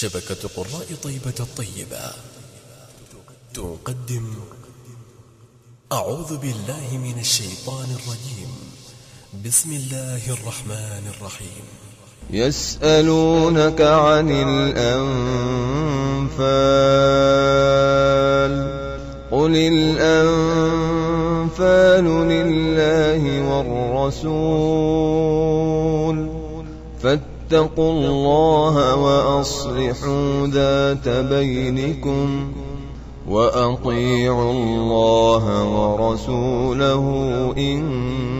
شبكة قراء طيبة الطيبة. تقدم. أعوذ بالله من الشيطان الرجيم. بسم الله الرحمن الرحيم. يسألونك عن الأنفال. قل الأنفال لله والرسول. فاتقوا الله وأصلحوا ذات بينكم وأطيعوا الله ورسوله إن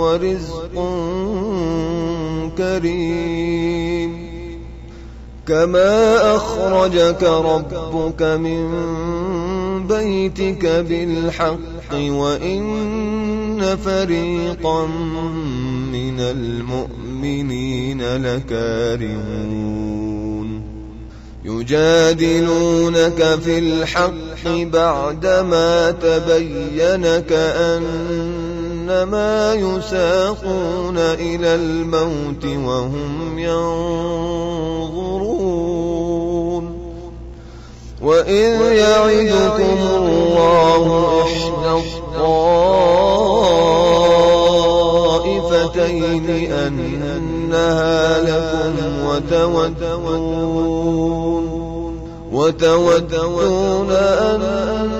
ورزق كريم. كما أخرجك ربك من بيتك بالحق وإن فريقا من المؤمنين لكارهون. يجادلونك في الحق بعدما تبين كأنما يساقون إلى الموت وهم ينظرون وإذ يعدكم الله إحدى الطائفتين أنها لكم وتودون وتودون أن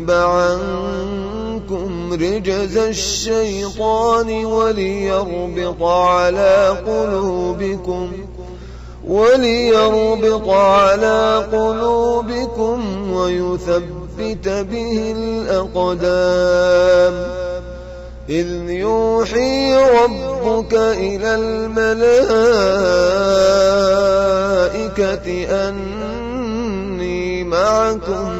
ويذهب عنكم رجز الشيطان وليربط على قلوبكم وليربط على قلوبكم ويثبت به الأقدام إذ يوحي ربك إلى الملائكة أني معكم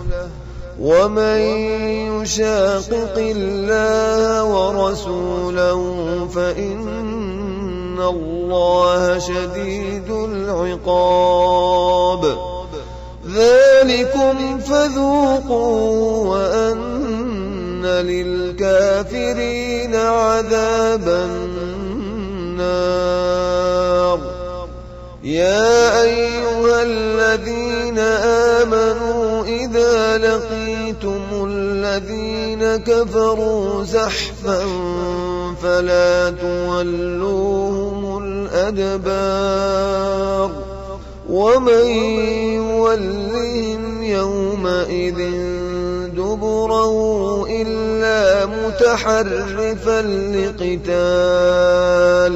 ومن يشاقق الله ورسوله فإن الله شديد العقاب. ذلكم فذوقوا وأن للكافرين عذاب كفروا زحفا فلا تولوهم الأدبار ومن يولهم يومئذ دبره إلا متحرفا لقتال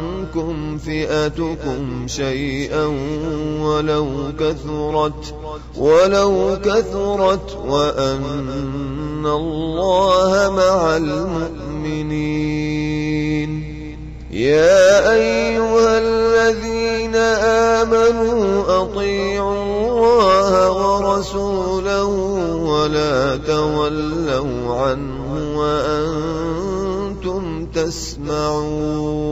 فئتكم شيئا ولو كثرت ولو كثرت وأن الله مع المؤمنين. يا أيها الذين آمنوا أطيعوا الله ورسوله ولا تولوا عنه وأنتم تسمعون.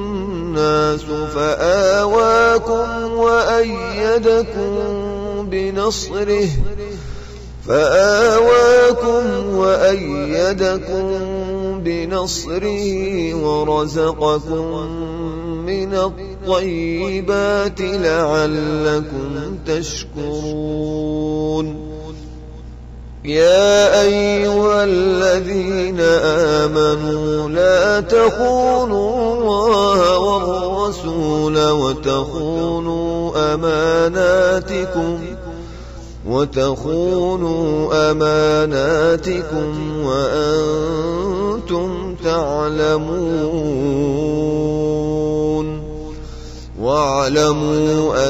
فآواكم وأيدكم بنصره. فآواكم وأيدكم بنصره ورزقكم من الطيبات لعلكم تشكرون. يا أيها الذين آمنوا لا تخونوا الله والرسول وتخونوا أماناتكم وتخونوا أماناتكم وأنتم تعلمون. واعلموا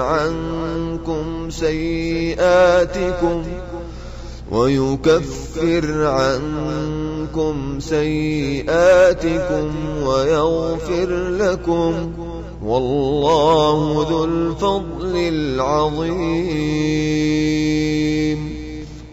عنكم سيئاتكم ويكفر عنكم سيئاتكم ويغفر لكم والله ذو الفضل العظيم.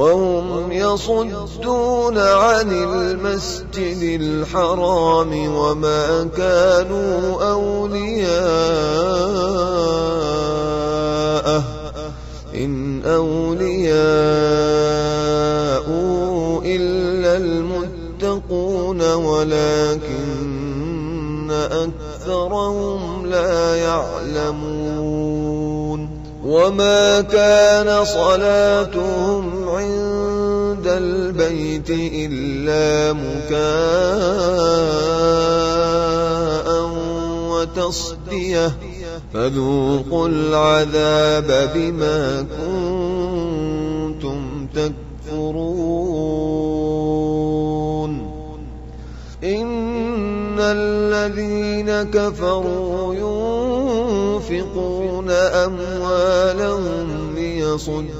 وهم يصدون عن المسجد الحرام وما كانوا أولياءه. إن أولياء إلا المتقون ولكن أكثرهم لا يعلمون. وما كان صلاتهم عند البيت إلا مكاء وتصدية فذوقوا العذاب بما كنتم تكفرون. إن الذين كفروا ينفقون أموالهم ليصدوا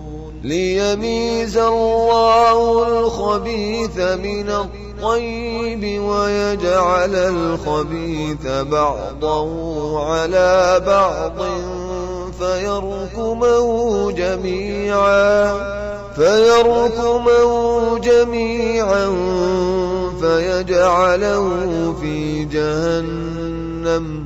ليميز الله الخبيث من الطيب ويجعل الخبيث بعضه على بعض فيركمه جميعا فيركمه جميعا فيجعله في جهنم.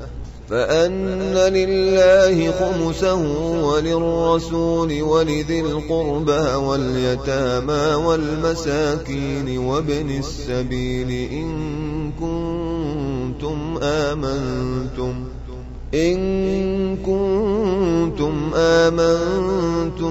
فأن لله خمسه وللرسول ولذي القربى واليتامى والمساكين وابن السبيل إن كنتم آمنتم إن كنتم آمنتم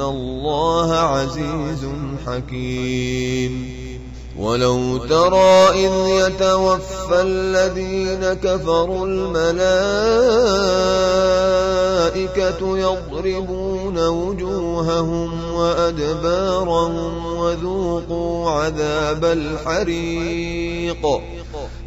الله عزيز حكيم ولو ترى إذ يتوفى الذين كفروا الملائكة يضربون وجوههم وأدبارهم وذوقوا عذاب الحريق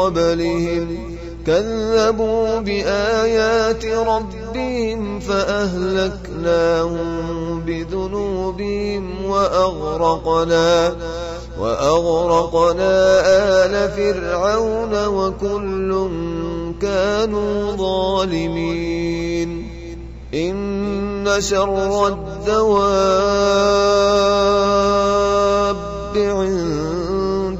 قبلهم كذبوا بآيات ربهم فأهلكناهم بذنوبهم وأغرقنا وأغرقنا آل فرعون وكل كانوا ظالمين. إن شر الدواب عند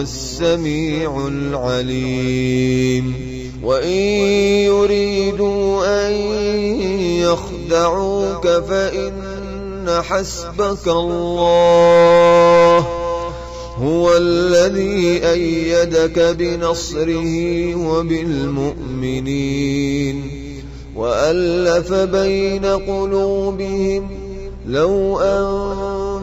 السميع العليم. وإن يريدوا أن يخدعوك فإن حسبك الله. هو الذي أيدك بنصره وبالمؤمنين. وألف بين قلوبهم لو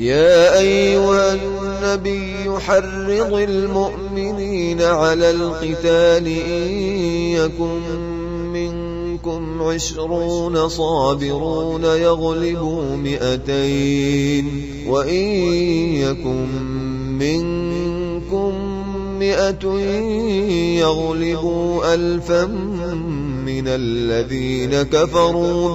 يا أيها النبي حرض المؤمنين على القتال إن يكن منكم عشرون صابرون يغلبوا مئتين وإن يكن منكم مئة يغلبوا ألفا من الذين كفروا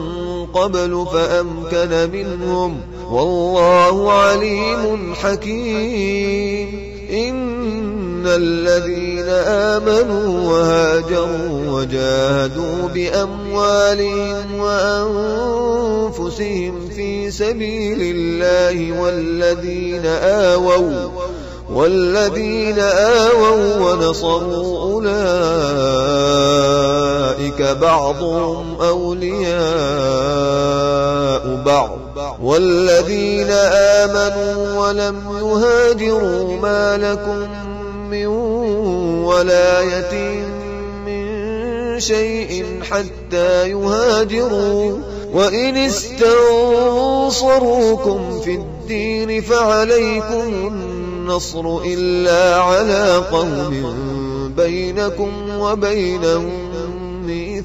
قبل فأمكن منهم والله عليم حكيم. إن الذين آمنوا وهاجروا وجاهدوا بأموالهم وأنفسهم في سبيل الله والذين آووا والذين آووا ونصروا أولئك بعضهم أولياء بعض. والذين آمنوا ولم يهاجروا ما لكم من ولاية من شيء حتى يهاجروا. وإن استنصروكم في الدين فعليكم النصر إلا على قوم بينكم وبينهم.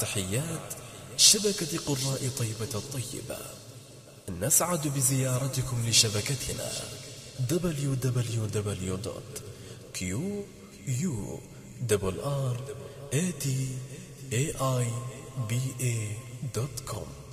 تحيات شبكة قراء طيبة الطيبة. نسعد بزيارتكم لشبكتنا www.quraiba.com